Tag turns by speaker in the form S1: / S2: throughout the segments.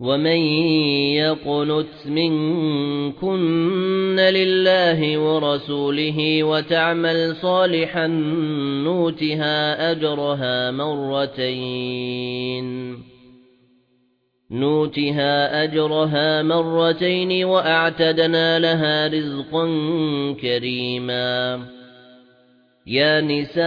S1: وَمَن يَقْنُتْ مِنكُنَّ لِلَّهِ وَرَسُولِهِ وَتَعْمَلْ صَالِحًا نُؤْتِهَا أَجْرَهَا مَرَّتَيْنِ نُؤْتِهَا أَجْرَهَا مَرَّتَيْنِ وَأَعْتَدْنَا لَهَا رِزْقًا كَرِيمًا يَا نِسَاءَ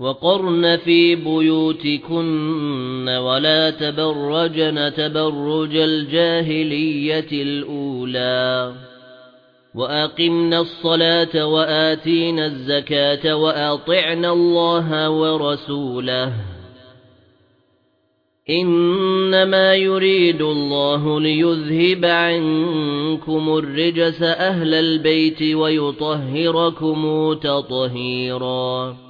S1: وَقَرْنَ فِي بُيُوتِكُنَّ وَلَا تَبَرَّجْنَ تَبَرُّجَ الْجَاهِلِيَّةِ الْأُولَى وَأَقِمْنَا الصَّلَاةَ وَآتِينَا الزَّكَاةَ وَأَطِعْنَا اللَّهَ وَرَسُولَهُ إِنَّمَا يُرِيدُ اللَّهُ لِيُذْهِبَ عَنكُمُ الرِّجْسَ أَهْلَ الْبَيْتِ وَيُطَهِّرَكُمْ تَطْهِيرًا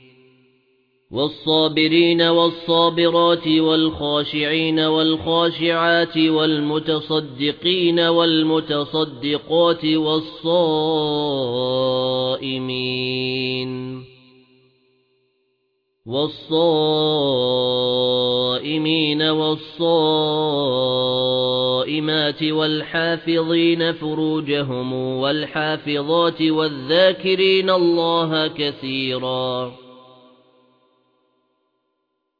S1: والصابرين والصابرات والخاشعين والخاشعات والمتصدقين والمتصدقات والصائمين والصائمين والصائمات والحافظين فروجهم والحافظات والذاكرين الله كثيراً